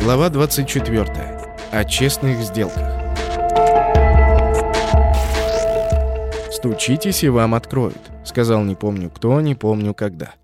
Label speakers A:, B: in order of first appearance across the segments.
A: Глава 24. О честных сделках. «Стучитесь, и вам откроют», — сказал не помню кто, не помню когда.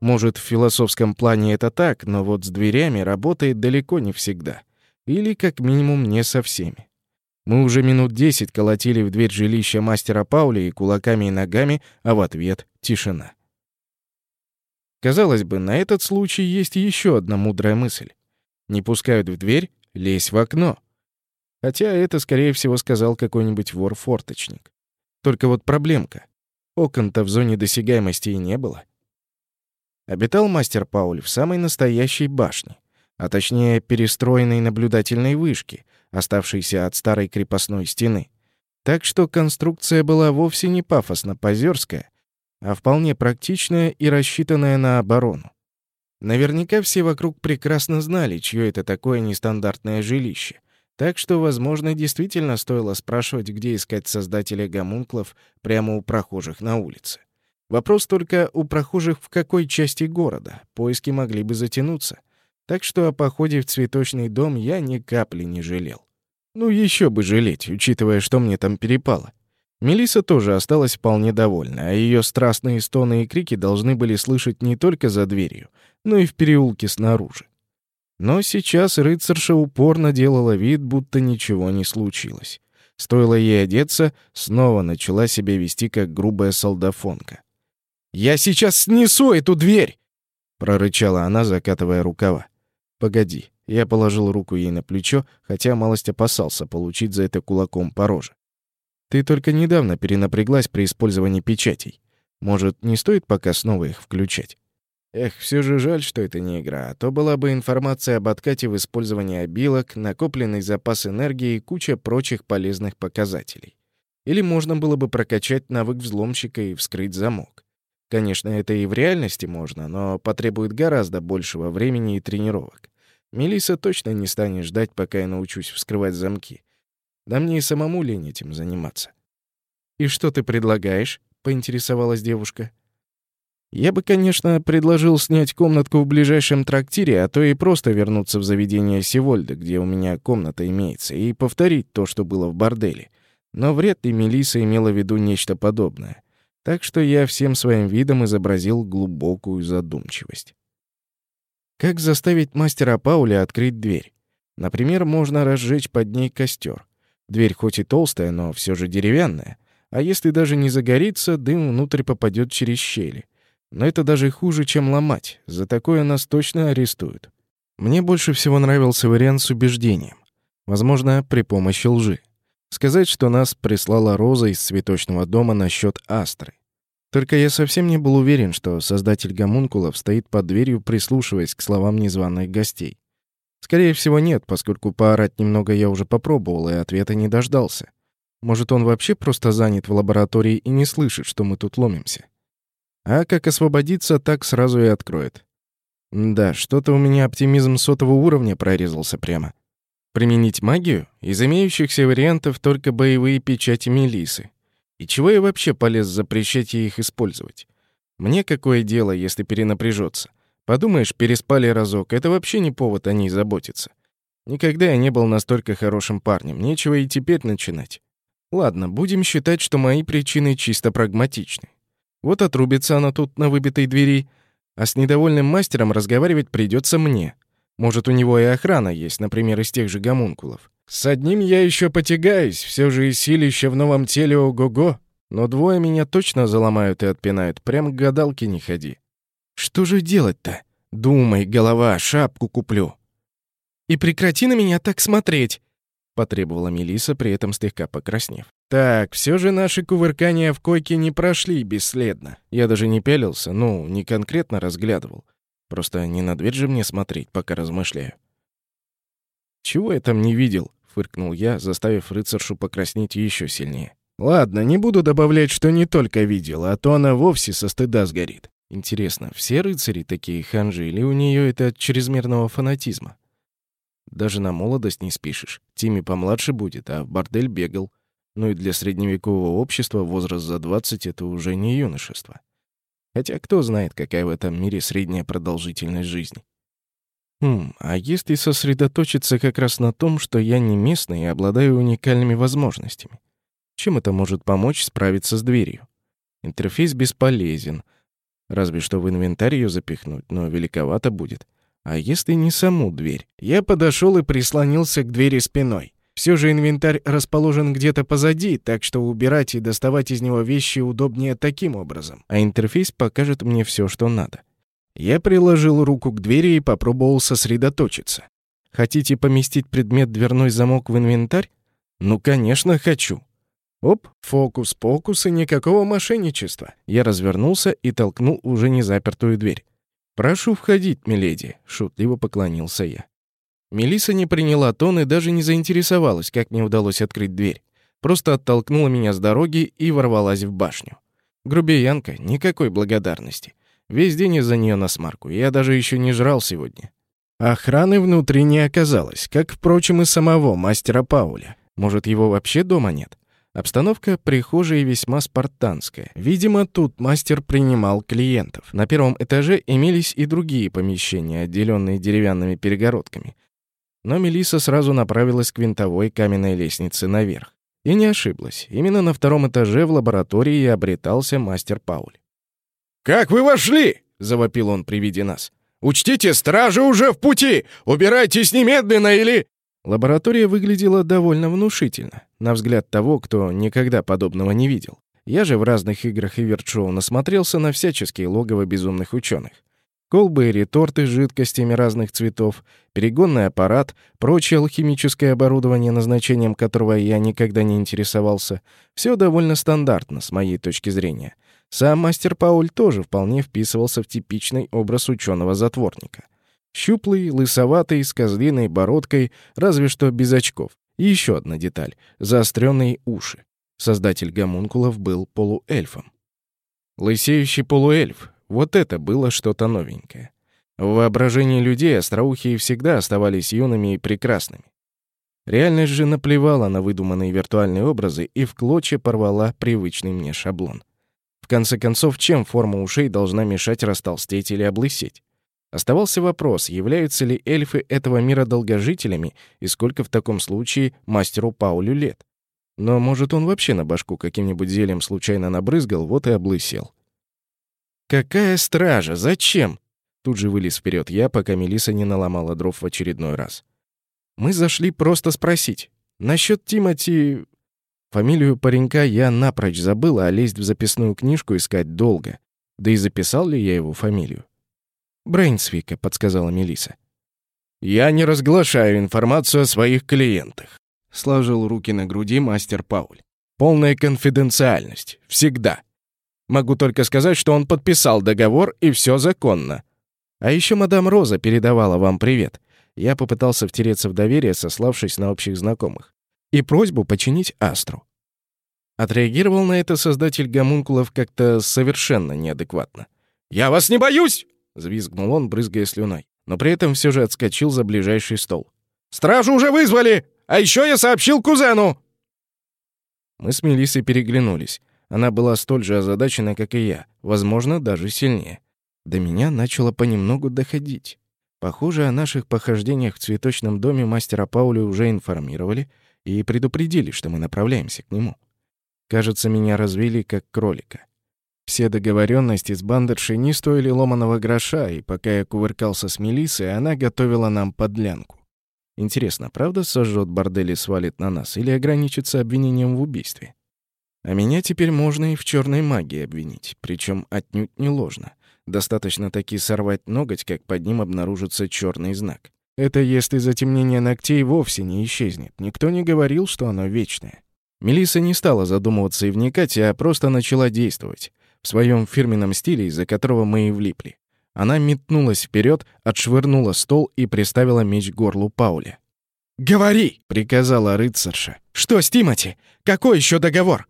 A: Может, в философском плане это так, но вот с дверями работает далеко не всегда. Или, как минимум, не со всеми. Мы уже минут десять колотили в дверь жилища мастера Паули и кулаками и ногами, а в ответ — тишина. Казалось бы, на этот случай есть еще одна мудрая мысль. Не пускают в дверь, лезь в окно. Хотя это, скорее всего, сказал какой-нибудь вор-форточник. Только вот проблемка. Окон-то в зоне досягаемости и не было. Обитал мастер Пауль в самой настоящей башне, а точнее перестроенной наблюдательной вышке, оставшейся от старой крепостной стены. Так что конструкция была вовсе не пафосно-позерская, а вполне практичная и рассчитанная на оборону. Наверняка все вокруг прекрасно знали, чье это такое нестандартное жилище. Так что, возможно, действительно стоило спрашивать, где искать создателя гомунклов прямо у прохожих на улице. Вопрос только у прохожих в какой части города. Поиски могли бы затянуться. Так что о походе в цветочный дом я ни капли не жалел. Ну, еще бы жалеть, учитывая, что мне там перепало. Мелиса тоже осталась вполне довольна, а ее страстные стоны и крики должны были слышать не только за дверью, но и в переулке снаружи. Но сейчас рыцарша упорно делала вид, будто ничего не случилось. Стоило ей одеться, снова начала себя вести как грубая солдафонка. «Я сейчас снесу эту дверь!» — прорычала она, закатывая рукава. «Погоди». Я положил руку ей на плечо, хотя малость опасался получить за это кулаком по роже. «Ты только недавно перенапряглась при использовании печатей. Может, не стоит пока снова их включать?» Эх, все же жаль, что это не игра, а то была бы информация об откате в использовании обилок, накопленный запас энергии и куча прочих полезных показателей. Или можно было бы прокачать навык взломщика и вскрыть замок. Конечно, это и в реальности можно, но потребует гораздо большего времени и тренировок. Мелиса точно не станет ждать, пока я научусь вскрывать замки. Да мне и самому лень этим заниматься. «И что ты предлагаешь?» — поинтересовалась девушка. Я бы, конечно, предложил снять комнатку в ближайшем трактире, а то и просто вернуться в заведение Севольда, где у меня комната имеется, и повторить то, что было в борделе. Но вряд ли Мелиса имела в виду нечто подобное. Так что я всем своим видом изобразил глубокую задумчивость. Как заставить мастера Пауля открыть дверь? Например, можно разжечь под ней костер. Дверь хоть и толстая, но все же деревянная. А если даже не загорится, дым внутрь попадет через щели. Но это даже хуже, чем ломать. За такое нас точно арестуют. Мне больше всего нравился вариант с убеждением. Возможно, при помощи лжи. Сказать, что нас прислала Роза из цветочного дома насчет Астры. Только я совсем не был уверен, что создатель гомункулов стоит под дверью, прислушиваясь к словам незваных гостей. Скорее всего, нет, поскольку поорать немного я уже попробовал и ответа не дождался. Может, он вообще просто занят в лаборатории и не слышит, что мы тут ломимся. А как освободиться, так сразу и откроет. Да, что-то у меня оптимизм сотого уровня прорезался прямо. Применить магию? Из имеющихся вариантов только боевые печати Мелисы. И чего я вообще полез запрещать ей их использовать? Мне какое дело, если перенапряжется? Подумаешь, переспали разок, это вообще не повод о ней заботиться. Никогда я не был настолько хорошим парнем, нечего и теперь начинать. Ладно, будем считать, что мои причины чисто прагматичны. Вот отрубится она тут на выбитой двери, а с недовольным мастером разговаривать придется мне. Может, у него и охрана есть, например, из тех же гомункулов. С одним я еще потягаюсь, все же и силище в новом теле ого-го. Но двое меня точно заломают и отпинают, прям к гадалке не ходи. Что же делать-то? Думай, голова, шапку куплю. И прекрати на меня так смотреть, потребовала Мелиса, при этом слегка покраснев. Так, все же наши кувыркания в койке не прошли бесследно. Я даже не пялился, ну, не конкретно разглядывал. Просто не на дверь же мне смотреть, пока размышляю. «Чего я там не видел?» — фыркнул я, заставив рыцаршу покраснеть еще сильнее. «Ладно, не буду добавлять, что не только видел, а то она вовсе со стыда сгорит. Интересно, все рыцари такие ханжи или у нее это от чрезмерного фанатизма? Даже на молодость не спишешь. Тими помладше будет, а в бордель бегал. Ну и для средневекового общества возраст за 20 — это уже не юношество. Хотя кто знает, какая в этом мире средняя продолжительность жизни. Хм, а если сосредоточиться как раз на том, что я не местный и обладаю уникальными возможностями? Чем это может помочь справиться с дверью? Интерфейс бесполезен. Разве что в инвентарь ее запихнуть, но великовато будет. А если не саму дверь? Я подошел и прислонился к двери спиной. Все же инвентарь расположен где-то позади, так что убирать и доставать из него вещи удобнее таким образом. А интерфейс покажет мне все, что надо. Я приложил руку к двери и попробовал сосредоточиться. Хотите поместить предмет дверной замок в инвентарь? Ну, конечно, хочу. Оп, фокус-покус и никакого мошенничества. Я развернулся и толкнул уже не запертую дверь. «Прошу входить, миледи», — шутливо поклонился я. Мелиса не приняла тон и даже не заинтересовалась, как мне удалось открыть дверь. Просто оттолкнула меня с дороги и ворвалась в башню. Грубиянка, никакой благодарности. Весь день из-за нее на смарку, я даже еще не жрал сегодня. Охраны внутри не оказалось, как, впрочем, и самого мастера Пауля. Может, его вообще дома нет? Обстановка прихожей весьма спартанская. Видимо, тут мастер принимал клиентов. На первом этаже имелись и другие помещения, отделенные деревянными перегородками. Но Мелиса сразу направилась к винтовой каменной лестнице наверх. И не ошиблась. Именно на втором этаже в лаборатории и обретался мастер Пауль.
B: «Как вы вошли?» — завопил он при виде нас. «Учтите, стражи уже в пути! Убирайтесь немедленно или...»
A: Лаборатория выглядела довольно внушительно, на взгляд того, кто никогда подобного не видел. Я же в разных играх и вертшоу насмотрелся на всяческие логово безумных ученых. Колбы и реторты с жидкостями разных цветов, перегонный аппарат, прочее алхимическое оборудование, назначением которого я никогда не интересовался. Все довольно стандартно, с моей точки зрения. Сам мастер Пауль тоже вполне вписывался в типичный образ ученого-затворника. Щуплый, лысоватый, с козлиной бородкой, разве что без очков. И еще одна деталь — заостренные уши. Создатель гомункулов был полуэльфом. Лысеющий полуэльф — вот это было что-то новенькое. В воображении людей остроухие всегда оставались юными и прекрасными. Реальность же наплевала на выдуманные виртуальные образы и в клочья порвала привычный мне шаблон. В конце концов, чем форма ушей должна мешать растолстеть или облысеть? Оставался вопрос, являются ли эльфы этого мира долгожителями и сколько в таком случае мастеру Паулю лет. Но, может, он вообще на башку каким-нибудь зельем случайно набрызгал, вот и облысел. «Какая стража? Зачем?» Тут же вылез вперед я, пока Мелиса не наломала дров в очередной раз. «Мы зашли просто спросить. Насчет Тимати...» Фамилию паренька я напрочь забыл, а лезть в записную книжку искать долго. Да и записал ли я его фамилию? Брейнсвика, подсказала Мелиса.
B: Я не разглашаю информацию о своих клиентах,
A: сложил руки на груди мастер Пауль.
B: Полная конфиденциальность. Всегда. Могу только сказать, что он подписал договор, и все законно.
A: А еще мадам Роза передавала вам привет. Я попытался втереться в доверие, сославшись на общих знакомых. И просьбу починить Астру. Отреагировал на это создатель гомункулов как-то совершенно неадекватно.
B: «Я вас не боюсь!»
A: — взвизгнул он, брызгая слюной, но при этом все же отскочил за ближайший стол.
B: «Стражу уже вызвали! А еще я сообщил кузену!»
A: Мы с Мелиссой переглянулись. Она была столь же озадачена, как и я, возможно, даже сильнее. До меня начало понемногу доходить. Похоже, о наших похождениях в цветочном доме мастера Пауля уже информировали и предупредили, что мы направляемся к нему. Кажется, меня развели как кролика. Все договоренности с бандершей не стоили ломаного гроша, и пока я кувыркался с Мелиссой, она готовила нам подлянку. Интересно, правда сожжет бордель и свалит на нас, или ограничится обвинением в убийстве? А меня теперь можно и в черной магии обвинить, причем отнюдь не ложно. Достаточно таки сорвать ноготь, как под ним обнаружится черный знак. Это если затемнение ногтей вовсе не исчезнет. Никто не говорил, что оно вечное. Мелиса не стала задумываться и вникать, а просто начала действовать в своем фирменном стиле, из-за которого мы и влипли. Она метнулась вперед, отшвырнула стол и приставила меч к горлу Пауля.
B: «Говори!»
A: — приказала рыцарша.
B: «Что с Тимати? Какой еще договор?»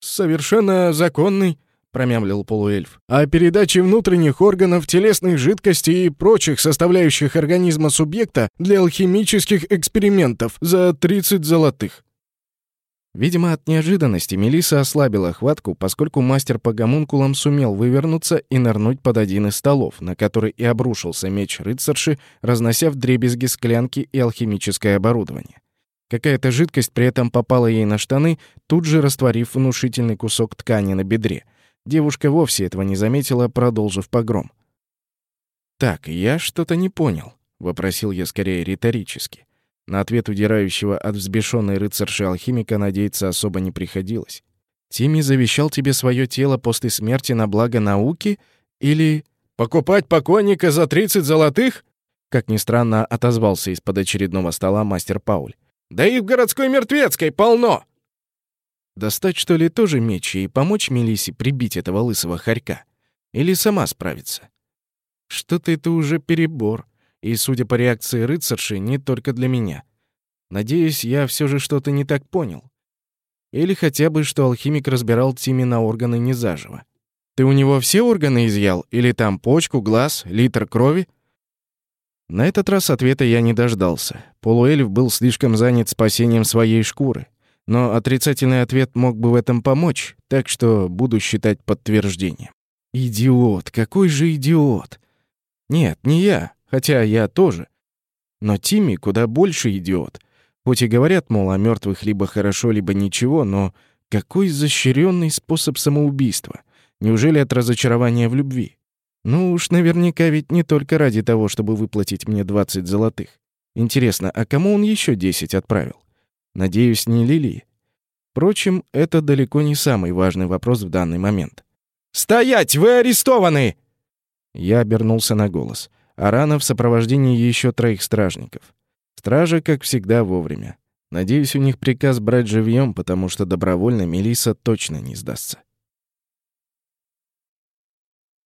A: «Совершенно законный», — промямлил полуэльф. «О передаче внутренних органов, телесных жидкостей и прочих составляющих организма субъекта для алхимических экспериментов за 30 золотых». Видимо, от неожиданности Мелиса ослабила хватку, поскольку мастер по гомункулам сумел вывернуться и нырнуть под один из столов, на который и обрушился меч рыцарши, разнося вдребезги склянки и алхимическое оборудование. Какая-то жидкость при этом попала ей на штаны, тут же растворив внушительный кусок ткани на бедре. Девушка вовсе этого не заметила, продолжив погром. «Так, я что-то не понял», — вопросил я скорее риторически. На ответ удирающего от взбешенной рыцарши алхимика надеяться особо не приходилось. «Тимми завещал тебе свое тело после смерти на благо науки? Или...»
B: «Покупать покойника за 30 золотых?»
A: Как ни странно, отозвался из-под очередного стола мастер Пауль.
B: «Да и в городской мертвецкой полно!»
A: Достать, что ли, тоже меч и помочь Мелисе прибить этого лысого хорька? Или сама справиться? Что-то это уже перебор. И, судя по реакции рыцарши, не только для меня. Надеюсь, я все же что-то не так понял. Или хотя бы, что алхимик разбирал Тими на органы не заживо. Ты у него все органы изъял? Или там почку, глаз, литр крови? На этот раз ответа я не дождался. Полуэльф был слишком занят спасением своей шкуры. Но отрицательный ответ мог бы в этом помочь, так что буду считать подтверждением. Идиот, какой же идиот! Нет, не я, Хотя я тоже. Но Тимми куда больше идиот. Хоть и говорят, мол, о мертвых либо хорошо, либо ничего, но какой изощренный способ самоубийства? Неужели от разочарования в любви? Ну уж наверняка ведь не только ради того, чтобы выплатить мне 20 золотых. Интересно, а кому он еще 10 отправил? Надеюсь, не Лили. Впрочем, это далеко не самый важный вопрос в данный момент.
B: «Стоять! Вы арестованы!»
A: Я обернулся на голос. Арана в сопровождении еще троих стражников. Стражи, как всегда, вовремя. Надеюсь, у них приказ брать живьем, потому что добровольно Мелиса точно не сдастся.